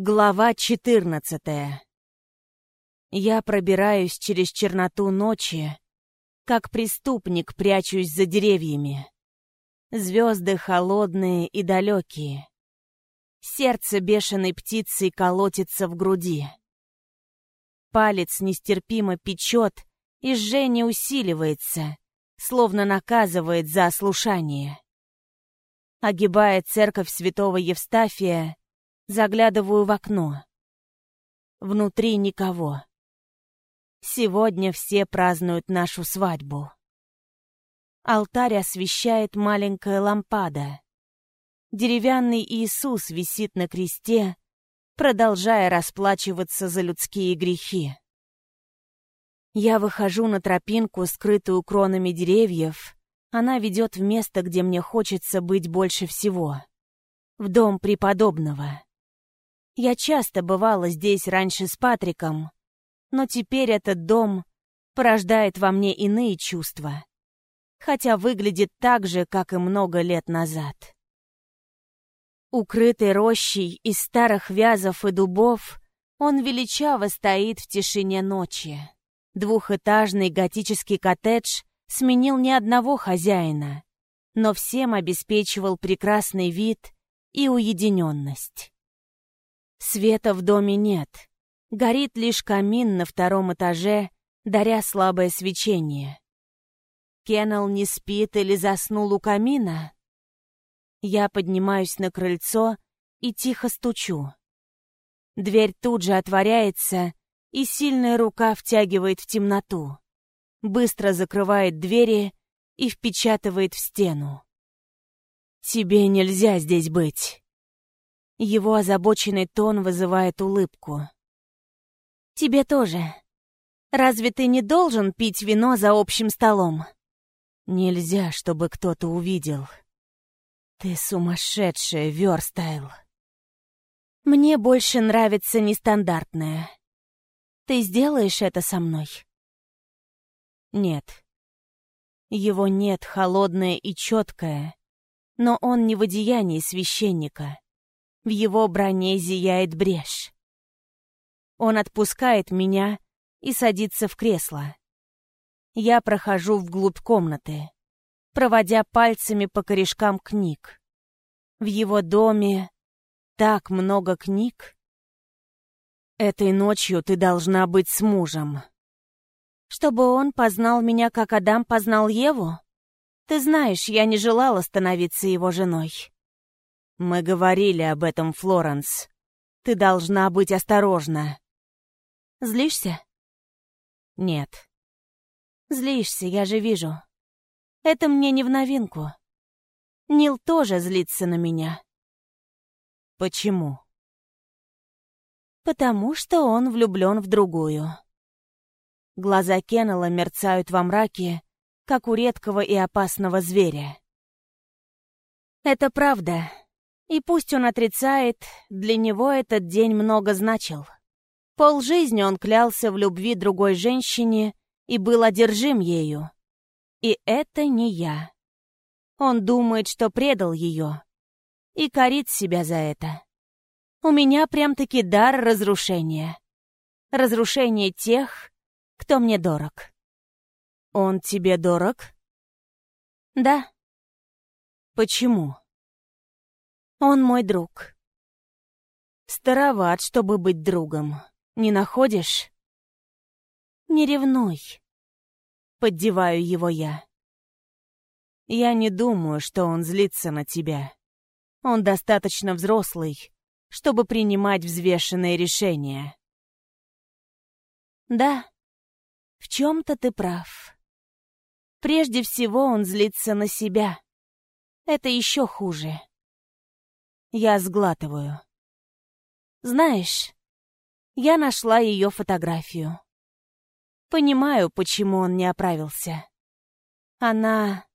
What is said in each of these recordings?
Глава 14 Я пробираюсь через черноту ночи, как преступник прячусь за деревьями. Звезды холодные и далекие. Сердце бешеной птицы колотится в груди. Палец нестерпимо печет, и жжение усиливается, словно наказывает за ослушание. Огибая церковь святого Евстафия, Заглядываю в окно. Внутри никого. Сегодня все празднуют нашу свадьбу. Алтарь освещает маленькая лампада. Деревянный Иисус висит на кресте, продолжая расплачиваться за людские грехи. Я выхожу на тропинку, скрытую кронами деревьев. Она ведет в место, где мне хочется быть больше всего. В дом преподобного. Я часто бывала здесь раньше с Патриком, но теперь этот дом порождает во мне иные чувства, хотя выглядит так же, как и много лет назад. Укрытый рощей из старых вязов и дубов, он величаво стоит в тишине ночи. Двухэтажный готический коттедж сменил ни одного хозяина, но всем обеспечивал прекрасный вид и уединенность. Света в доме нет. Горит лишь камин на втором этаже, даря слабое свечение. Кеннел не спит или заснул у камина? Я поднимаюсь на крыльцо и тихо стучу. Дверь тут же отворяется, и сильная рука втягивает в темноту. Быстро закрывает двери и впечатывает в стену. «Тебе нельзя здесь быть!» Его озабоченный тон вызывает улыбку. «Тебе тоже. Разве ты не должен пить вино за общим столом?» «Нельзя, чтобы кто-то увидел. Ты сумасшедшая, Верстайл». «Мне больше нравится нестандартное. Ты сделаешь это со мной?» «Нет». Его нет холодное и четкое, но он не в одеянии священника. В его броне зияет брешь. Он отпускает меня и садится в кресло. Я прохожу вглубь комнаты, проводя пальцами по корешкам книг. В его доме так много книг. Этой ночью ты должна быть с мужем. Чтобы он познал меня, как Адам познал Еву? Ты знаешь, я не желала становиться его женой. «Мы говорили об этом, Флоренс. Ты должна быть осторожна». «Злишься?» «Нет». «Злишься, я же вижу. Это мне не в новинку. Нил тоже злится на меня». «Почему?» «Потому что он влюблен в другую». Глаза Кеннела мерцают во мраке, как у редкого и опасного зверя. «Это правда. И пусть он отрицает, для него этот день много значил. Пол жизни он клялся в любви другой женщине и был одержим ею. И это не я. Он думает, что предал ее. И корит себя за это. У меня прям-таки дар разрушения. Разрушение тех, кто мне дорог. Он тебе дорог? Да. Почему? Он мой друг. Староват, чтобы быть другом. Не находишь? Не ревнуй. Поддеваю его я. Я не думаю, что он злится на тебя. Он достаточно взрослый, чтобы принимать взвешенные решения. Да, в чем-то ты прав. Прежде всего он злится на себя. Это еще хуже. Я сглатываю. Знаешь, я нашла ее фотографию. Понимаю, почему он не оправился. Она...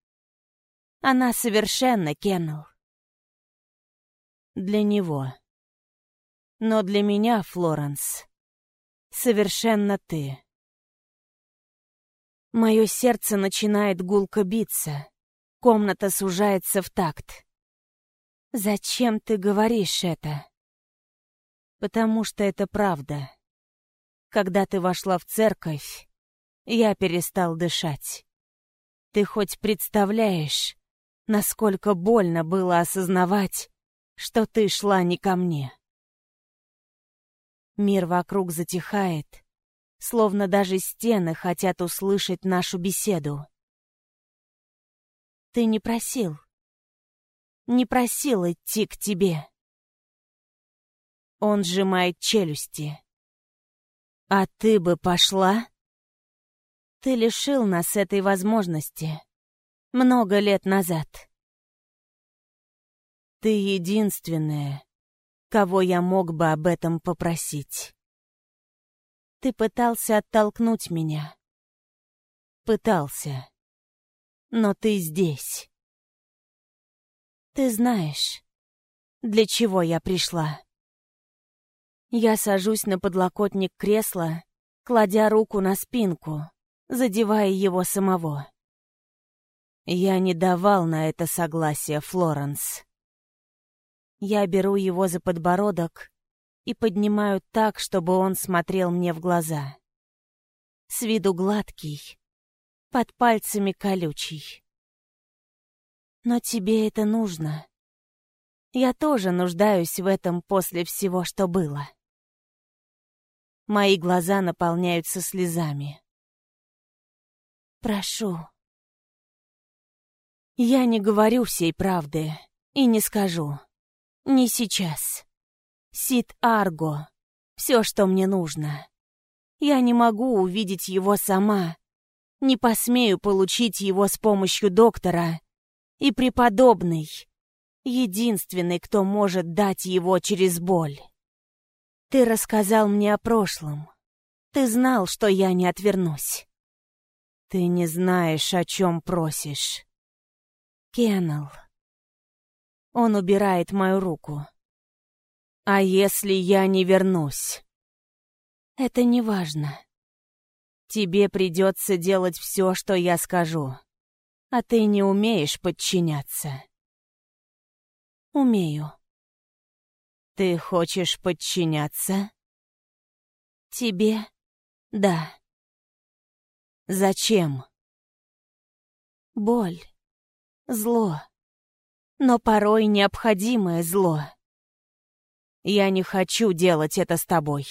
Она совершенно Кеннел. Для него. Но для меня, Флоренс, совершенно ты. Мое сердце начинает гулко биться. Комната сужается в такт. «Зачем ты говоришь это?» Потому что это правда. Когда ты вошла в церковь, я перестал дышать. Ты хоть представляешь, насколько больно было осознавать, что ты шла не ко мне? Мир вокруг затихает, словно даже стены хотят услышать нашу беседу. Ты не просил. Не просил идти к тебе. Он сжимает челюсти. А ты бы пошла? Ты лишил нас этой возможности. Много лет назад. Ты единственная, кого я мог бы об этом попросить. Ты пытался оттолкнуть меня. Пытался. Но ты здесь. Ты знаешь, для чего я пришла. Я сажусь на подлокотник кресла, кладя руку на спинку, задевая его самого. Я не давал на это согласия, Флоренс. Я беру его за подбородок и поднимаю так, чтобы он смотрел мне в глаза. С виду гладкий, под пальцами колючий. Но тебе это нужно. Я тоже нуждаюсь в этом после всего, что было. Мои глаза наполняются слезами. Прошу. Я не говорю всей правды и не скажу. Не сейчас. Сид Арго. Все, что мне нужно. Я не могу увидеть его сама. Не посмею получить его с помощью доктора. И преподобный. Единственный, кто может дать его через боль. Ты рассказал мне о прошлом. Ты знал, что я не отвернусь. Ты не знаешь, о чем просишь. Кеннел. Он убирает мою руку. А если я не вернусь? Это не важно. Тебе придется делать все, что я скажу. А ты не умеешь подчиняться. Умею. Ты хочешь подчиняться? Тебе? Да. Зачем? Боль. Зло но порой необходимое зло. Я не хочу делать это с тобой.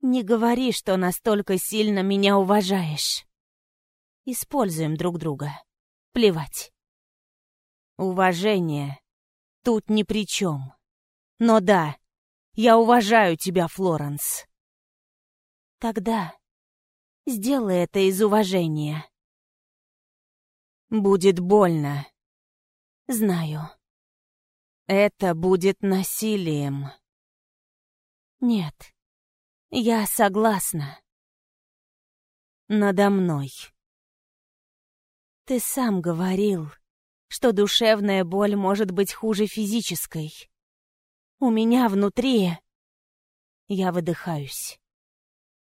Не говори, что настолько сильно меня уважаешь. Используем друг друга. Плевать. Уважение тут ни при чем. Но да, я уважаю тебя, Флоренс. Тогда сделай это из уважения. Будет больно. Знаю. Это будет насилием. Нет. Я согласна. Надо мной. Ты сам говорил, что душевная боль может быть хуже физической. У меня внутри... Я выдыхаюсь.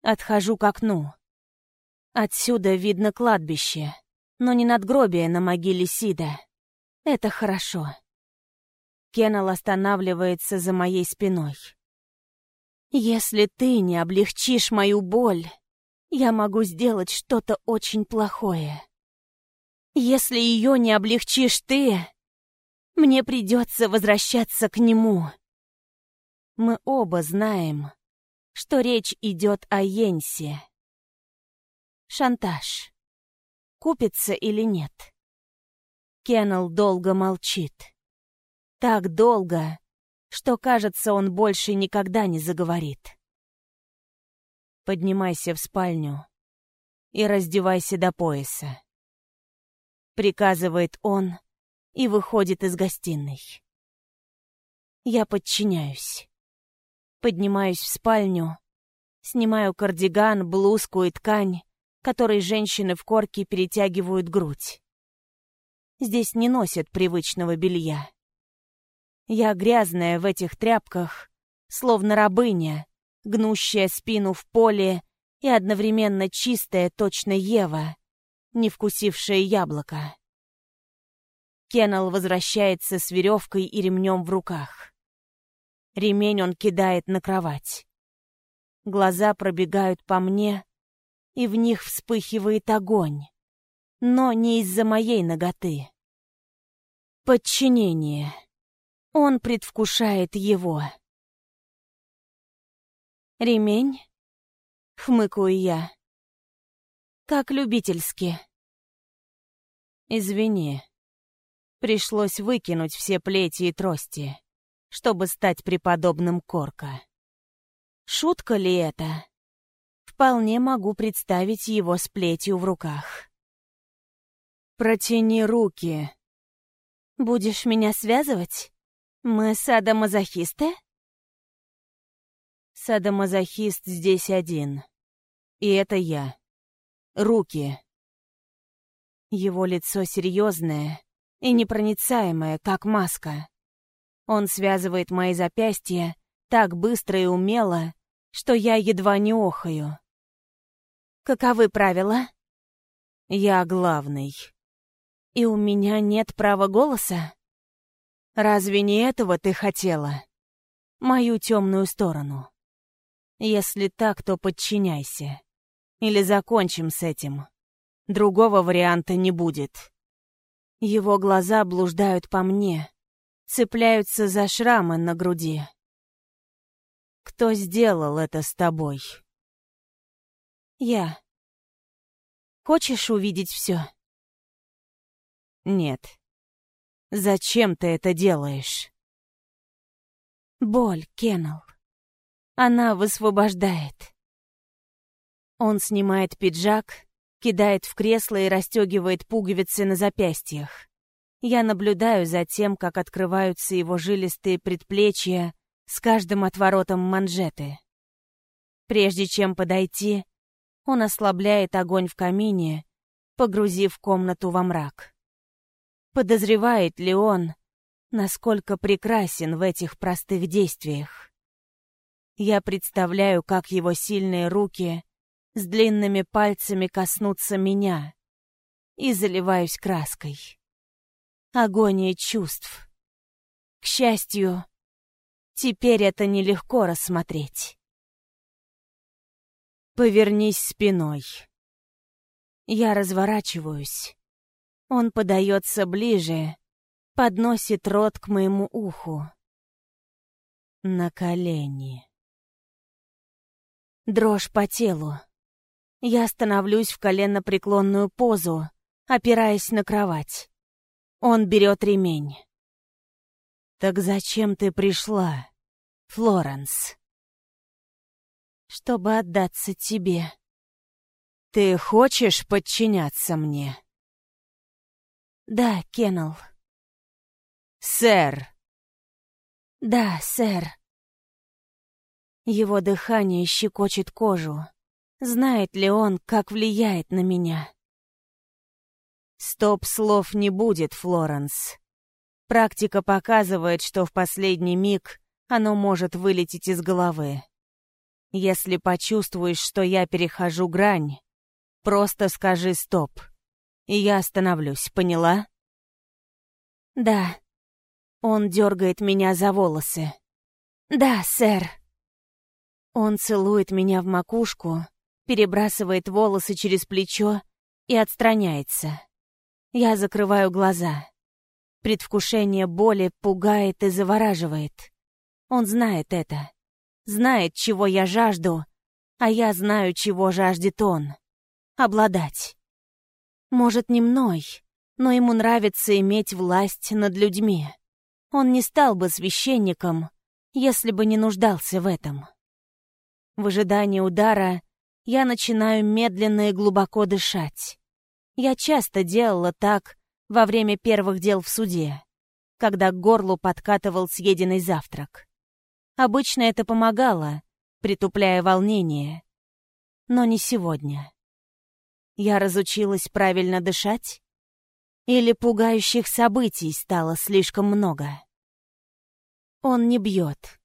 Отхожу к окну. Отсюда видно кладбище, но не надгробие на могиле Сида. Это хорошо. Кеннел останавливается за моей спиной. Если ты не облегчишь мою боль, я могу сделать что-то очень плохое. Если ее не облегчишь ты, мне придется возвращаться к нему. Мы оба знаем, что речь идет о Йенсе. Шантаж. Купится или нет? Кеннел долго молчит. Так долго, что, кажется, он больше никогда не заговорит. Поднимайся в спальню и раздевайся до пояса. Приказывает он и выходит из гостиной. Я подчиняюсь. Поднимаюсь в спальню, снимаю кардиган, блузку и ткань, которой женщины в корке перетягивают грудь. Здесь не носят привычного белья. Я грязная в этих тряпках, словно рабыня, гнущая спину в поле и одновременно чистая точно Ева, не вкусившая яблоко. Кеннел возвращается с веревкой и ремнем в руках. Ремень он кидает на кровать. Глаза пробегают по мне, и в них вспыхивает огонь. Но не из-за моей ноготы. Подчинение. Он предвкушает его. Ремень? Хмыкаю я. Как любительски. Извини. Пришлось выкинуть все плети и трости, чтобы стать преподобным Корка. Шутка ли это? Вполне могу представить его с плетью в руках. «Протяни руки». «Будешь меня связывать? Мы садомазохисты?» Садомазохист здесь один. И это я. Руки. Его лицо серьезное и непроницаемое, как маска. Он связывает мои запястья так быстро и умело, что я едва не охаю. Каковы правила? Я главный. И у меня нет права голоса? Разве не этого ты хотела? Мою темную сторону. Если так, то подчиняйся. Или закончим с этим. Другого варианта не будет. Его глаза блуждают по мне, цепляются за шрамы на груди. Кто сделал это с тобой? Я. Хочешь увидеть все? Нет. Зачем ты это делаешь? Боль, Кеннел. Она высвобождает. Он снимает пиджак, кидает в кресло и расстегивает пуговицы на запястьях. Я наблюдаю за тем, как открываются его жилистые предплечья с каждым отворотом манжеты. Прежде чем подойти, он ослабляет огонь в камине, погрузив комнату во мрак. Подозревает ли он, насколько прекрасен в этих простых действиях? Я представляю, как его сильные руки с длинными пальцами коснутся меня и заливаюсь краской. Агония чувств. К счастью, теперь это нелегко рассмотреть. Повернись спиной. Я разворачиваюсь. Он подается ближе, подносит рот к моему уху. На колени. Дрожь по телу. Я становлюсь в коленно-преклонную позу, опираясь на кровать. Он берет ремень. «Так зачем ты пришла, Флоренс?» «Чтобы отдаться тебе». «Ты хочешь подчиняться мне?» «Да, Кеннел». «Сэр!» «Да, сэр». Его дыхание щекочет кожу. Знает ли он, как влияет на меня? Стоп слов не будет, Флоренс. Практика показывает, что в последний миг оно может вылететь из головы. Если почувствуешь, что я перехожу грань, просто скажи «стоп», и я остановлюсь, поняла? Да. Он дергает меня за волосы. Да, сэр. Он целует меня в макушку, перебрасывает волосы через плечо и отстраняется. Я закрываю глаза. Предвкушение боли пугает и завораживает. Он знает это. Знает, чего я жажду, а я знаю, чего жаждет он. Обладать. Может, не мной, но ему нравится иметь власть над людьми. Он не стал бы священником, если бы не нуждался в этом. В ожидании удара я начинаю медленно и глубоко дышать. Я часто делала так во время первых дел в суде, когда к горлу подкатывал съеденный завтрак. Обычно это помогало, притупляя волнение. Но не сегодня. Я разучилась правильно дышать? Или пугающих событий стало слишком много? Он не бьет.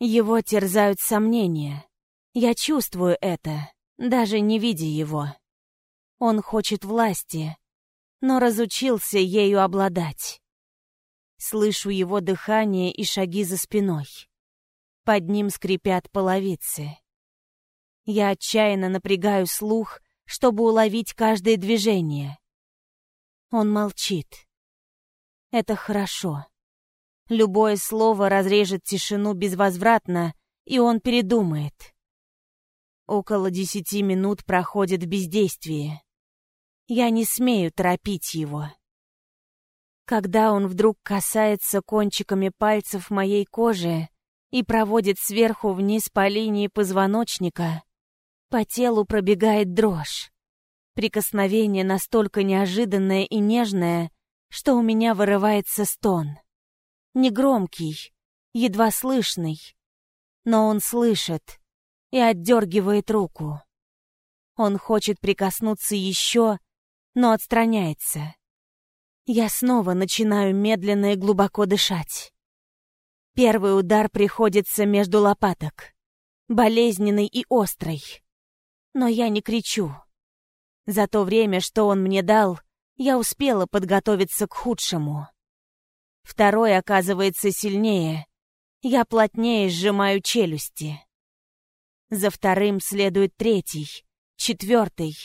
Его терзают сомнения. Я чувствую это даже не видя его. Он хочет власти, но разучился ею обладать. Слышу его дыхание и шаги за спиной. Под ним скрипят половицы. Я отчаянно напрягаю слух, чтобы уловить каждое движение. Он молчит. Это хорошо. Любое слово разрежет тишину безвозвратно, и он передумает. Около десяти минут проходит в бездействии. Я не смею торопить его. Когда он вдруг касается кончиками пальцев моей кожи и проводит сверху вниз по линии позвоночника, по телу пробегает дрожь. Прикосновение настолько неожиданное и нежное, что у меня вырывается стон. Негромкий, едва слышный, но он слышит и отдергивает руку. Он хочет прикоснуться еще, но отстраняется. Я снова начинаю медленно и глубоко дышать. Первый удар приходится между лопаток, болезненный и острый. Но я не кричу. За то время, что он мне дал, я успела подготовиться к худшему. Второй оказывается сильнее. Я плотнее сжимаю челюсти. За вторым следует третий, четвертый,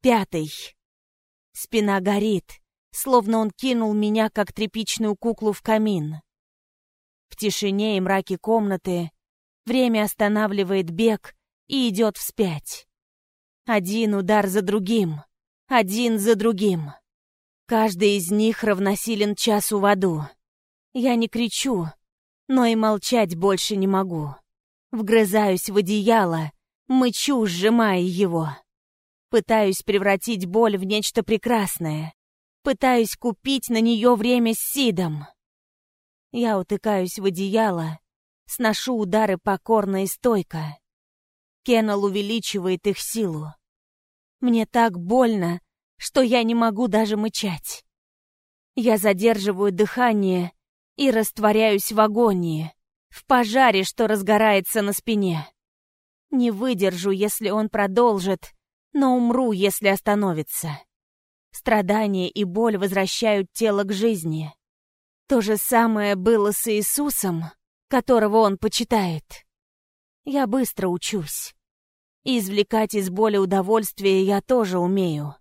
пятый. Спина горит, словно он кинул меня, как тряпичную куклу, в камин. В тишине и мраке комнаты время останавливает бег и идет вспять. Один удар за другим, один за другим. Каждый из них равносилен часу в аду. Я не кричу, но и молчать больше не могу. Вгрызаюсь в одеяло, мычу, сжимая его. Пытаюсь превратить боль в нечто прекрасное. Пытаюсь купить на нее время с Сидом. Я утыкаюсь в одеяло, сношу удары покорно и стойко. Кеннел увеличивает их силу. Мне так больно, что я не могу даже мычать. Я задерживаю дыхание и растворяюсь в агонии в пожаре, что разгорается на спине. Не выдержу, если он продолжит, но умру, если остановится. Страдания и боль возвращают тело к жизни. То же самое было с Иисусом, которого он почитает. Я быстро учусь. извлекать из боли удовольствие я тоже умею.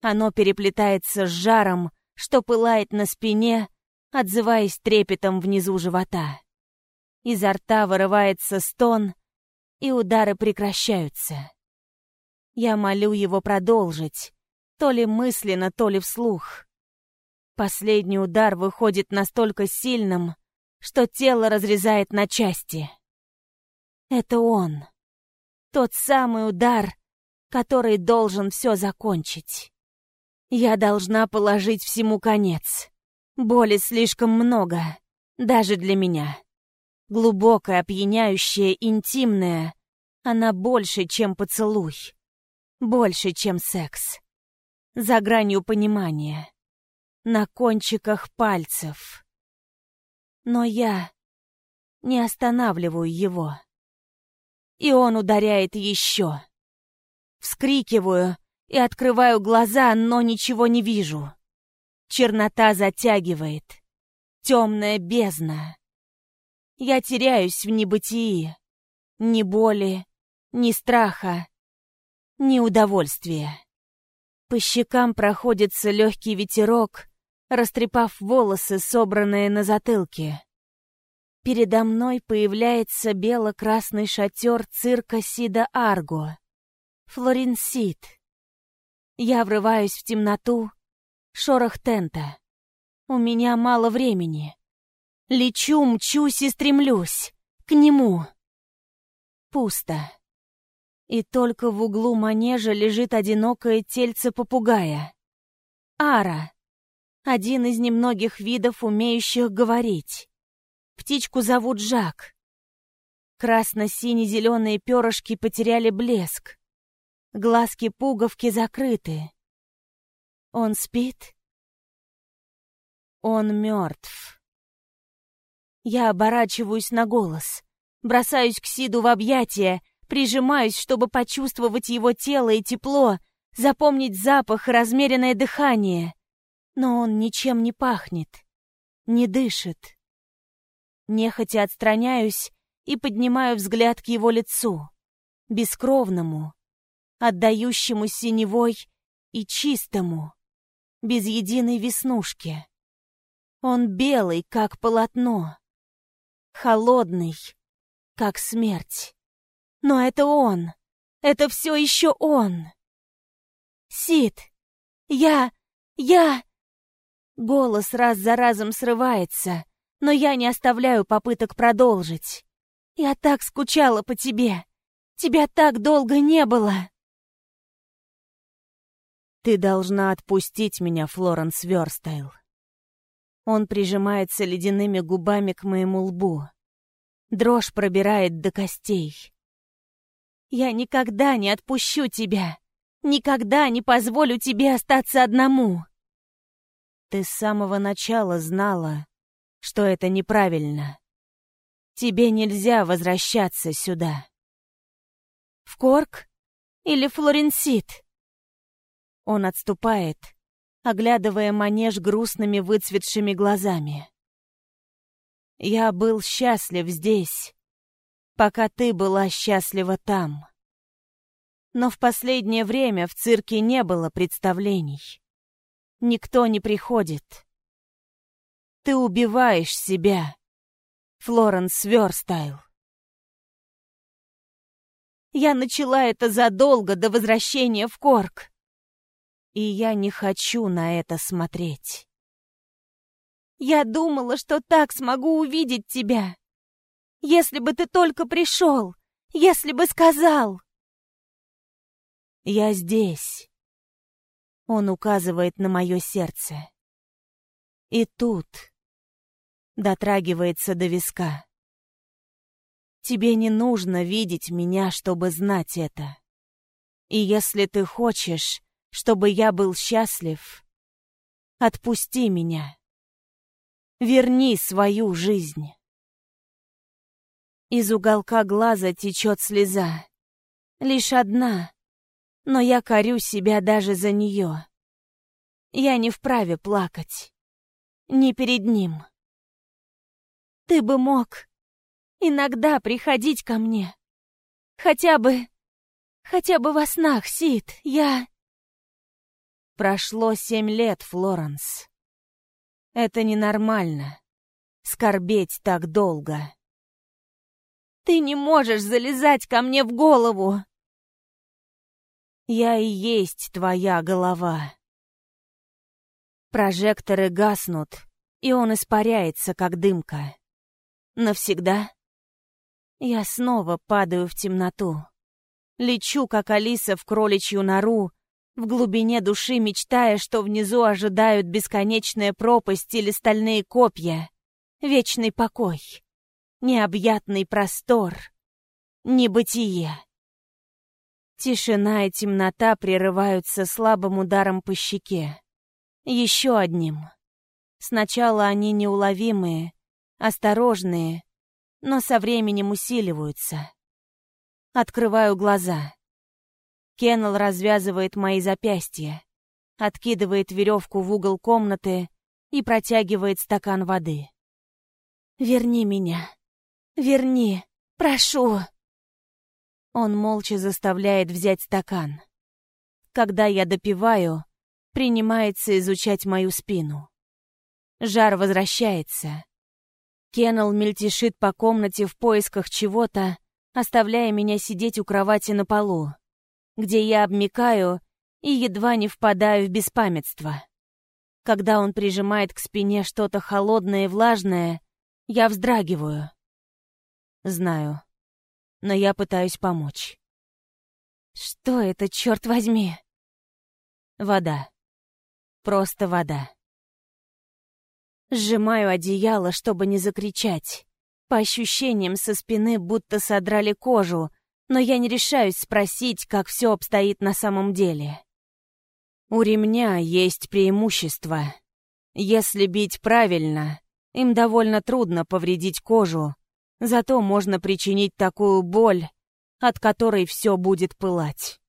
Оно переплетается с жаром, что пылает на спине, отзываясь трепетом внизу живота. Изо рта вырывается стон, и удары прекращаются. Я молю его продолжить, то ли мысленно, то ли вслух. Последний удар выходит настолько сильным, что тело разрезает на части. Это он. Тот самый удар, который должен все закончить. Я должна положить всему конец. Боли слишком много, даже для меня. Глубокая, опьяняющая, интимная. Она больше, чем поцелуй. Больше, чем секс. За гранью понимания. На кончиках пальцев. Но я не останавливаю его. И он ударяет еще. Вскрикиваю и открываю глаза, но ничего не вижу. Чернота затягивает. Темная бездна. Я теряюсь в небытии. Ни боли, ни страха, ни удовольствия. По щекам проходится легкий ветерок, растрепав волосы, собранные на затылке. Передо мной появляется бело-красный шатер цирка Сида Арго. Флоринсид. Я врываюсь в темноту, шорох тента. У меня мало времени. Лечу, мчусь и стремлюсь. К нему. Пусто. И только в углу манежа лежит одинокое тельце попугая. Ара. Один из немногих видов, умеющих говорить. Птичку зовут Жак. Красно-сине-зеленые перышки потеряли блеск. Глазки-пуговки закрыты. Он спит? Он мертв. Я оборачиваюсь на голос, бросаюсь к Сиду в объятия, прижимаюсь, чтобы почувствовать его тело и тепло, запомнить запах и размеренное дыхание. Но он ничем не пахнет, не дышит. Нехотя отстраняюсь и поднимаю взгляд к его лицу, бескровному, отдающему синевой и чистому, без единой веснушки. Он белый, как полотно, холодный, как смерть. Но это он, это все еще он. Сид, я, я... Голос раз за разом срывается, но я не оставляю попыток продолжить. Я так скучала по тебе. Тебя так долго не было. Ты должна отпустить меня, Флоренс Верстайл. Он прижимается ледяными губами к моему лбу. Дрожь пробирает до костей. Я никогда не отпущу тебя. Никогда не позволю тебе остаться одному. Ты с самого начала знала, что это неправильно. Тебе нельзя возвращаться сюда. В Корк или Флоренсит? Он отступает, оглядывая манеж грустными выцветшими глазами. Я был счастлив здесь, пока ты была счастлива там. Но в последнее время в цирке не было представлений. Никто не приходит. Ты убиваешь себя, Флоренс Верстайл. Я начала это задолго до возвращения в Корк и я не хочу на это смотреть. Я думала, что так смогу увидеть тебя. Если бы ты только пришел, если бы сказал. Я здесь. Он указывает на мое сердце. И тут дотрагивается до виска. Тебе не нужно видеть меня, чтобы знать это. И если ты хочешь, чтобы я был счастлив, отпусти меня. Верни свою жизнь. Из уголка глаза течет слеза. Лишь одна, но я корю себя даже за нее. Я не вправе плакать. Не перед ним. Ты бы мог иногда приходить ко мне. Хотя бы... Хотя бы во снах, Сид. Я... Прошло семь лет, Флоренс. Это ненормально. Скорбеть так долго. Ты не можешь залезать ко мне в голову. Я и есть твоя голова. Прожекторы гаснут, и он испаряется, как дымка. Навсегда? Я снова падаю в темноту. Лечу, как Алиса в кроличью нору, в глубине души мечтая, что внизу ожидают бесконечная пропасть или стальные копья, вечный покой, необъятный простор, небытие. Тишина и темнота прерываются слабым ударом по щеке. Еще одним. Сначала они неуловимые, осторожные, но со временем усиливаются. Открываю глаза. Кеннел развязывает мои запястья, откидывает веревку в угол комнаты и протягивает стакан воды. «Верни меня! Верни! Прошу!» Он молча заставляет взять стакан. Когда я допиваю, принимается изучать мою спину. Жар возвращается. Кеннел мельтешит по комнате в поисках чего-то, оставляя меня сидеть у кровати на полу где я обмикаю и едва не впадаю в беспамятство. Когда он прижимает к спине что-то холодное и влажное, я вздрагиваю. Знаю, но я пытаюсь помочь. Что это, черт возьми? Вода. Просто вода. Сжимаю одеяло, чтобы не закричать. По ощущениям со спины будто содрали кожу, но я не решаюсь спросить, как все обстоит на самом деле. У ремня есть преимущество. Если бить правильно, им довольно трудно повредить кожу, зато можно причинить такую боль, от которой все будет пылать.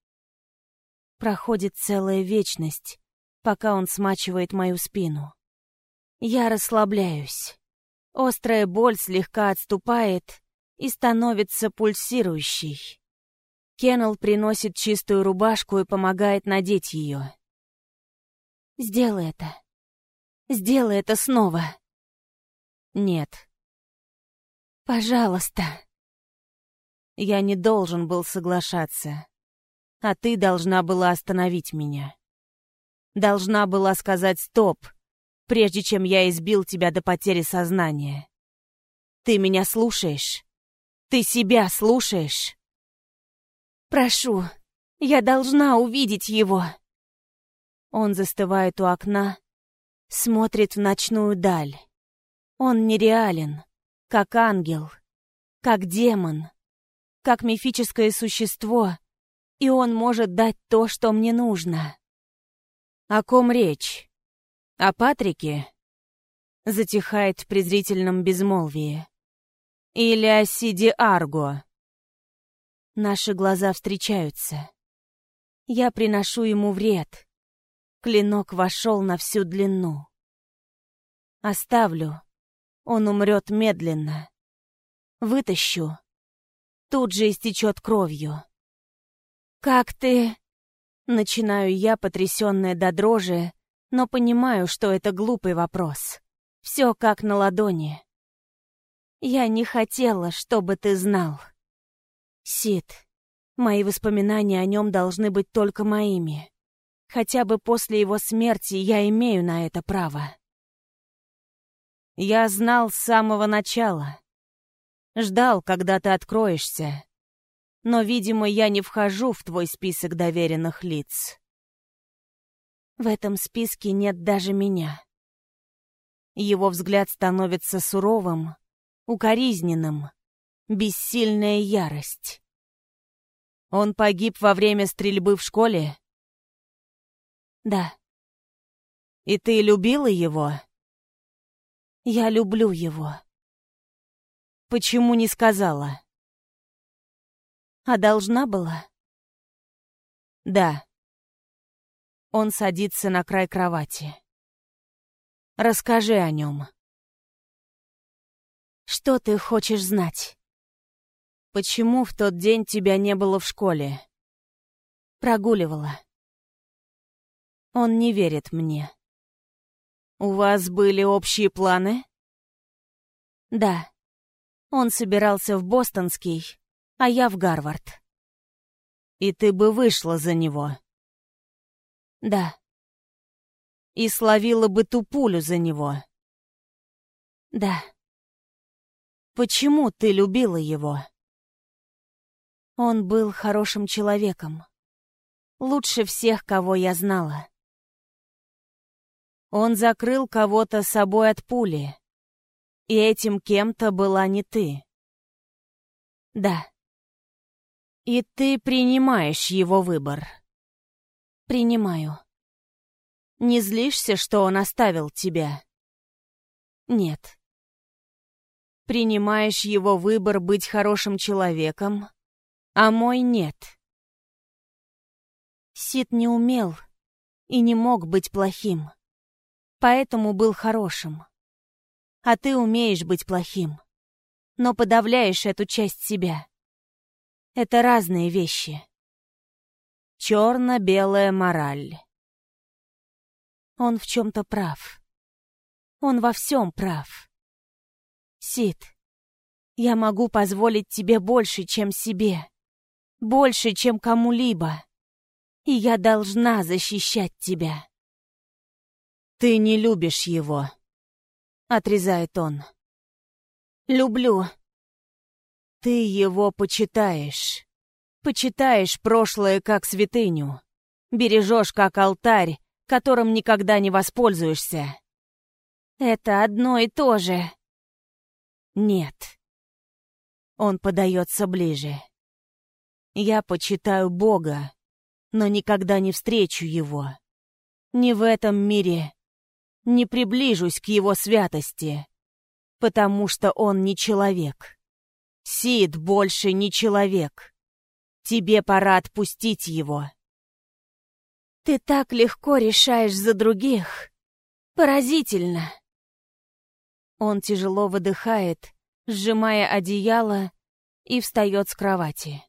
Проходит целая вечность, пока он смачивает мою спину. Я расслабляюсь. Острая боль слегка отступает, и становится пульсирующей. Кеннел приносит чистую рубашку и помогает надеть ее. «Сделай это. Сделай это снова». «Нет». «Пожалуйста». Я не должен был соглашаться. А ты должна была остановить меня. Должна была сказать «стоп», прежде чем я избил тебя до потери сознания. Ты меня слушаешь? Ты себя слушаешь? Прошу, я должна увидеть его. Он застывает у окна, смотрит в ночную даль. Он нереален, как ангел, как демон, как мифическое существо, и он может дать то, что мне нужно. О ком речь? О Патрике? Затихает в презрительном безмолвии. Или о Сиди Арго? Наши глаза встречаются. Я приношу ему вред. Клинок вошел на всю длину. Оставлю. Он умрет медленно. Вытащу. Тут же истечет кровью. «Как ты...» Начинаю я, потрясенная до дрожи, но понимаю, что это глупый вопрос. Все как на ладони. Я не хотела, чтобы ты знал. Сид, мои воспоминания о нем должны быть только моими. Хотя бы после его смерти я имею на это право. Я знал с самого начала. Ждал, когда ты откроешься но, видимо, я не вхожу в твой список доверенных лиц. В этом списке нет даже меня. Его взгляд становится суровым, укоризненным, бессильная ярость. Он погиб во время стрельбы в школе? Да. И ты любила его? Я люблю его. Почему не сказала? А должна была? Да. Он садится на край кровати. Расскажи о нем. Что ты хочешь знать? Почему в тот день тебя не было в школе? Прогуливала. Он не верит мне. У вас были общие планы? Да. Он собирался в Бостонский, а я в Гарвард. И ты бы вышла за него. Да. И словила бы ту пулю за него. Да. Почему ты любила его? Он был хорошим человеком. Лучше всех, кого я знала. Он закрыл кого-то собой от пули. И этим кем-то была не ты. Да. И ты принимаешь его выбор? Принимаю. Не злишься, что он оставил тебя? Нет. Принимаешь его выбор быть хорошим человеком, а мой нет. Сид не умел и не мог быть плохим, поэтому был хорошим. А ты умеешь быть плохим, но подавляешь эту часть себя. Это разные вещи. Черно-белая мораль. Он в чем-то прав. Он во всем прав. Сид, я могу позволить тебе больше, чем себе. Больше, чем кому-либо. И я должна защищать тебя. Ты не любишь его, отрезает он. Люблю, ты его почитаешь. Почитаешь прошлое как святыню. Бережешь как алтарь, которым никогда не воспользуешься. Это одно и то же. Нет. Он подается ближе. Я почитаю Бога, но никогда не встречу Его. Ни в этом мире не приближусь к Его святости, потому что Он не человек. Сид больше не человек. Тебе пора отпустить его. Ты так легко решаешь за других. Поразительно. Он тяжело выдыхает, сжимая одеяло и встает с кровати.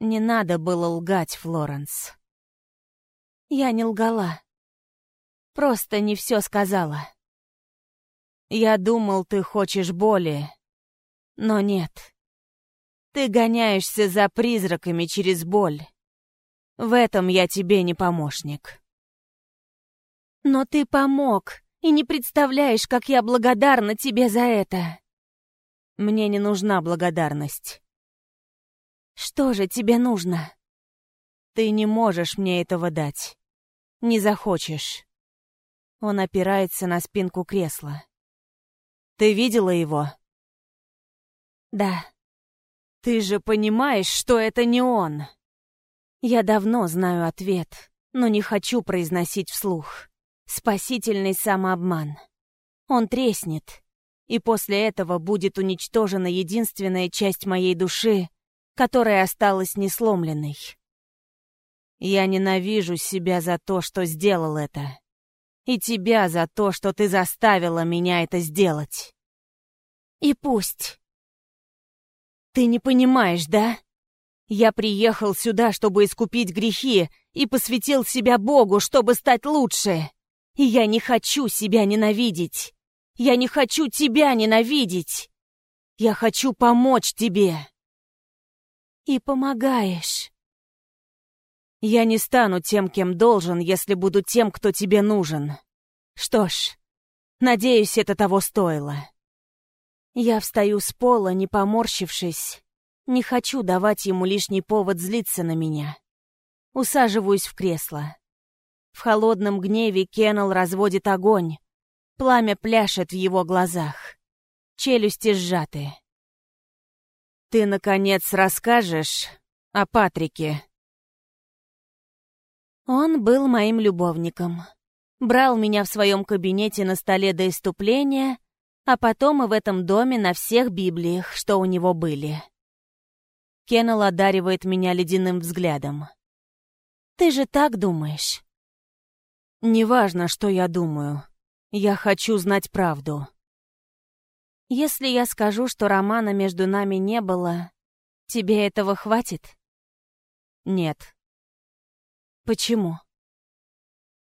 Не надо было лгать, Флоренс. Я не лгала. Просто не все сказала. Я думал, ты хочешь боли, но нет. Ты гоняешься за призраками через боль. В этом я тебе не помощник. Но ты помог, и не представляешь, как я благодарна тебе за это. Мне не нужна благодарность. Что же тебе нужно? Ты не можешь мне этого дать. Не захочешь. Он опирается на спинку кресла. Ты видела его? Да. Ты же понимаешь, что это не он. Я давно знаю ответ, но не хочу произносить вслух. Спасительный самообман. Он треснет, и после этого будет уничтожена единственная часть моей души, которая осталась несломленной. Я ненавижу себя за то, что сделал это. И тебя за то, что ты заставила меня это сделать. И пусть. Ты не понимаешь, да? Я приехал сюда, чтобы искупить грехи, и посвятил себя Богу, чтобы стать лучше. И я не хочу себя ненавидеть. Я не хочу тебя ненавидеть. Я хочу помочь тебе. И помогаешь. Я не стану тем, кем должен, если буду тем, кто тебе нужен. Что ж, надеюсь, это того стоило. Я встаю с пола, не поморщившись. Не хочу давать ему лишний повод злиться на меня. Усаживаюсь в кресло. В холодном гневе Кеннел разводит огонь. Пламя пляшет в его глазах. Челюсти сжаты. «Ты, наконец, расскажешь о Патрике?» Он был моим любовником. Брал меня в своем кабинете на столе до иступления, а потом и в этом доме на всех библиях, что у него были. Кеннел одаривает меня ледяным взглядом. «Ты же так думаешь?» «Неважно, что я думаю. Я хочу знать правду». «Если я скажу, что романа между нами не было, тебе этого хватит?» «Нет», Почему?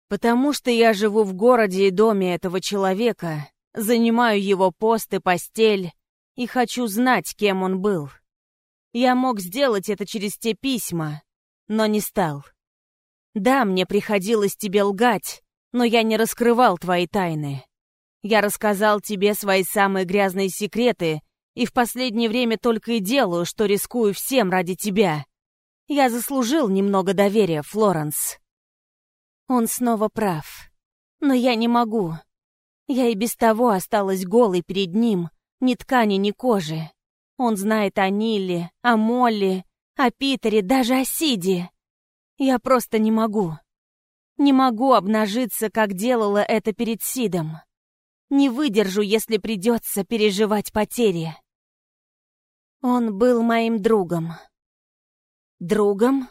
Потому что я живу в городе и доме этого человека, занимаю его пост и постель, и хочу знать, кем он был. Я мог сделать это через те письма, но не стал. Да, мне приходилось тебе лгать, но я не раскрывал твои тайны. Я рассказал тебе свои самые грязные секреты, и в последнее время только и делаю, что рискую всем ради тебя. Я заслужил немного доверия, Флоренс. Он снова прав. Но я не могу. Я и без того осталась голой перед ним, ни ткани, ни кожи. Он знает о Нилле, о Молли, о Питере, даже о Сиде. Я просто не могу. Не могу обнажиться, как делала это перед Сидом. Не выдержу, если придется переживать потери. Он был моим другом. Другом?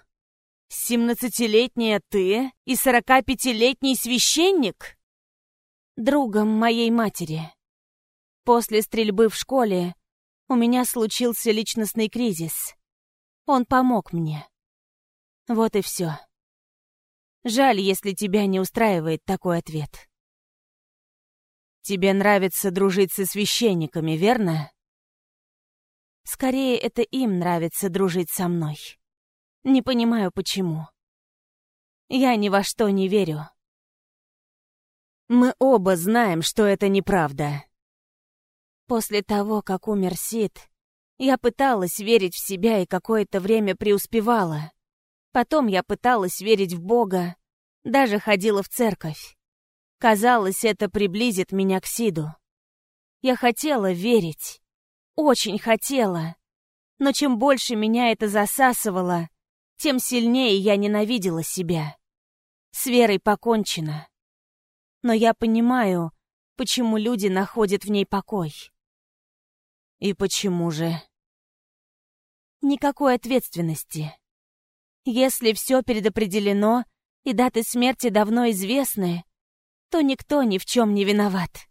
Семнадцатилетняя ты и сорокапятилетний священник? Другом моей матери. После стрельбы в школе у меня случился личностный кризис. Он помог мне. Вот и все. Жаль, если тебя не устраивает такой ответ. Тебе нравится дружить со священниками, верно? Скорее, это им нравится дружить со мной. Не понимаю, почему. Я ни во что не верю. Мы оба знаем, что это неправда. После того, как умер Сид, я пыталась верить в себя и какое-то время преуспевала. Потом я пыталась верить в Бога, даже ходила в церковь. Казалось, это приблизит меня к Сиду. Я хотела верить, очень хотела. Но чем больше меня это засасывало, тем сильнее я ненавидела себя. С верой покончено. Но я понимаю, почему люди находят в ней покой. И почему же? Никакой ответственности. Если все предопределено и даты смерти давно известны, то никто ни в чем не виноват.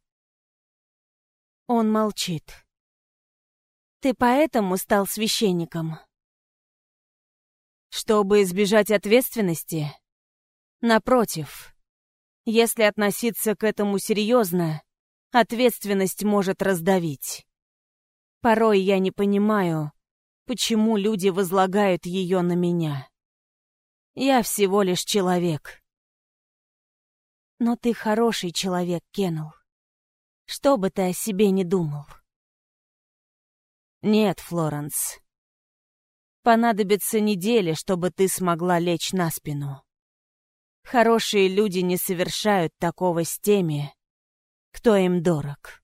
Он молчит. Ты поэтому стал священником? Чтобы избежать ответственности? Напротив, если относиться к этому серьезно, ответственность может раздавить. Порой я не понимаю, почему люди возлагают ее на меня. Я всего лишь человек. Но ты хороший человек, Кеннел. Что бы ты о себе не думал. Нет, Флоренс. Понадобится неделя, чтобы ты смогла лечь на спину. Хорошие люди не совершают такого с теми, кто им дорог.